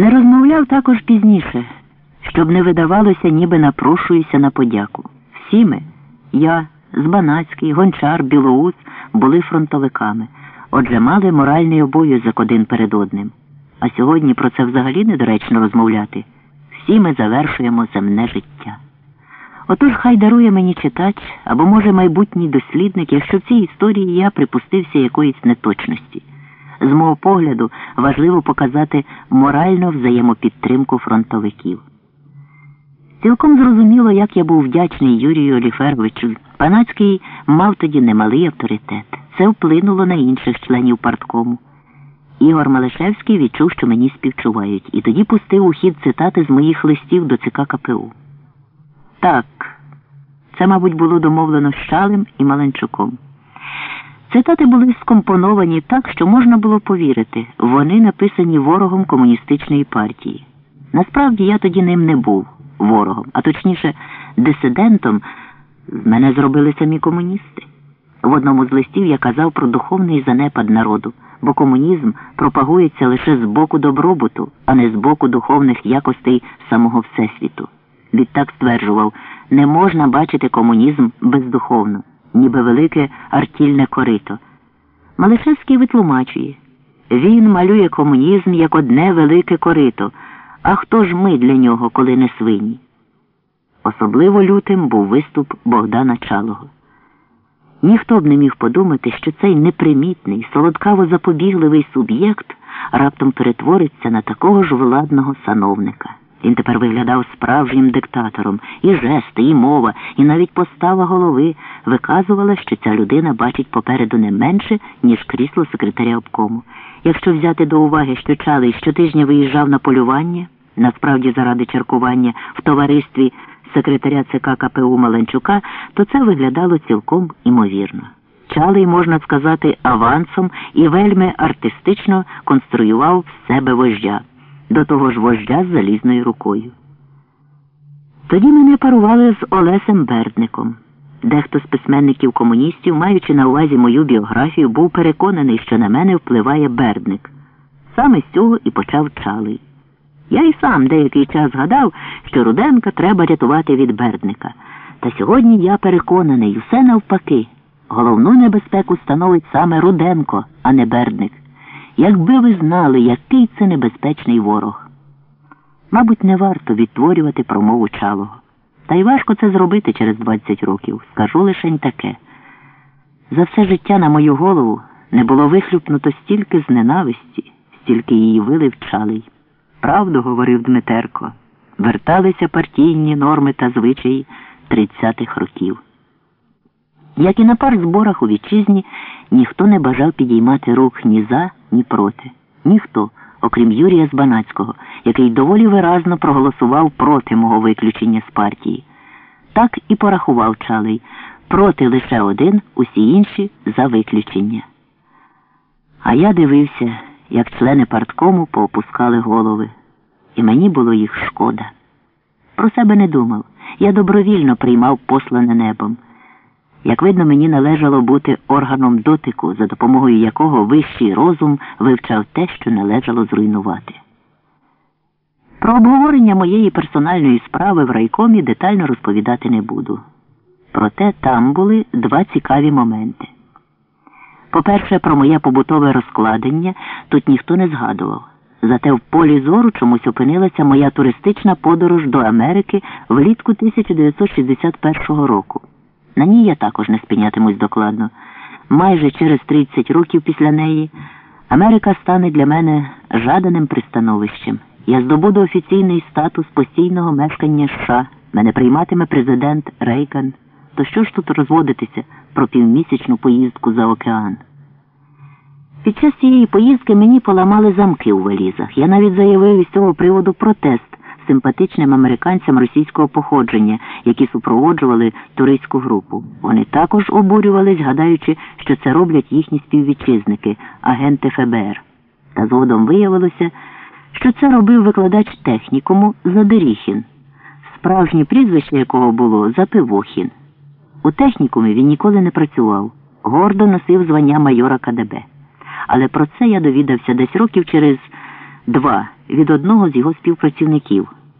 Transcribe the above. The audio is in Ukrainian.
Не розмовляв також пізніше, щоб не видавалося, ніби напрошуюся на подяку. Всі ми, я, Збанацький, Гончар, Білоус, були фронтовиками, отже, мали моральний обов'язок один перед одним. А сьогодні про це взагалі недоречно розмовляти. Всі ми завершуємо земне життя. Отож хай дарує мені читач або, може, майбутній дослідник, якщо в цій історії я припустився якоїсь неточності. З мого погляду, важливо показати моральну взаємопідтримку фронтовиків. Цілком зрозуміло, як я був вдячний Юрію Оліферовичу. Панацький мав тоді немалий авторитет. Це вплинуло на інших членів парткому. Ігор Малишевський відчув, що мені співчувають, і тоді пустив у хід цитати з моїх листів до ЦК КПУ. Так, це, мабуть, було домовлено з Шалем і Маленчуком. Цитати були скомпоновані так, що можна було повірити, вони написані ворогом комуністичної партії. Насправді я тоді ним не був ворогом, а точніше, дисидентом мене зробили самі комуністи. В одному з листів я казав про духовний занепад народу, бо комунізм пропагується лише з боку добробуту, а не з боку духовних якостей самого Всесвіту. Відтак стверджував, не можна бачити комунізм бездуховно, ніби велике артільне корито. Малишевський витлумачує він малює комунізм як одне велике корито. А хто ж ми для нього, коли не свині? Особливо лютим був виступ Богдана Чалого. Ніхто б не міг подумати, що цей непримітний, солодкаво запобігливий суб'єкт раптом перетвориться на такого ж владного сановника. Він тепер виглядав справжнім диктатором, і жести, і мова, і навіть постава голови виказувала, що ця людина бачить попереду не менше, ніж крісло секретаря обкому. Якщо взяти до уваги, що Чалий щотижня виїжджав на полювання, насправді заради чаркування в товаристві секретаря ЦК КПУ Маленчука, то це виглядало цілком імовірно. Чалий, можна сказати, авансом і вельми артистично конструював в себе вождя до того ж вождя з залізною рукою. Тоді мене парували з Олесем Бердником. Дехто з письменників комуністів, маючи на увазі мою біографію, був переконаний, що на мене впливає Бердник. Саме з цього і почав чалий. Я й сам деякий час згадав, що Руденка треба рятувати від Бердника. Та сьогодні я переконаний, усе навпаки. Головну небезпеку становить саме Руденко, а не Бердник. Якби ви знали, який це небезпечний ворог. Мабуть, не варто відтворювати промову чалого. Та й важко це зробити через 20 років. Скажу лишень таке. За все життя на мою голову не було вихлюпнуто стільки з ненависті, стільки її вилив чалий. Правду говорив Дмитерко. Верталися партійні норми та звичаї 30-х років. Як і на партзборах у вітчизні, ніхто не бажав підіймати рук ні за, ні проти. Ніхто, окрім Юрія Збанацького, який доволі виразно проголосував проти мого виключення з партії. Так і порахував чалий проти лише один, усі інші за виключення. А я дивився, як члени парткому поопускали голови, і мені було їх шкода. Про себе не думав. Я добровільно приймав послане небом. Як видно, мені належало бути органом дотику, за допомогою якого вищий розум вивчав те, що належало зруйнувати. Про обговорення моєї персональної справи в райкомі детально розповідати не буду. Проте там були два цікаві моменти. По-перше, про моє побутове розкладення тут ніхто не згадував. Зате в полі зору чомусь опинилася моя туристична подорож до Америки влітку 1961 року. На ній я також не спинятимусь докладно. Майже через 30 років після неї Америка стане для мене жаданим пристановищем. Я здобуду офіційний статус постійного мешкання США. Мене прийматиме президент Рейган. То що ж тут розводитися про півмісячну поїздку за океан? Під час цієї поїздки мені поламали замки у валізах. Я навіть заявив із цього приводу протест симпатичним американцям російського походження, які супроводжували туристську групу. Вони також обурювались, гадаючи, що це роблять їхні співвітчизники, агенти ФБР. Та згодом виявилося, що це робив викладач технікуму Задеріхін, справжнє прізвище якого було Запивохін. У технікумі він ніколи не працював, гордо носив звання майора КДБ. Але про це я довідався десь років через Два від одного з його співпрацівників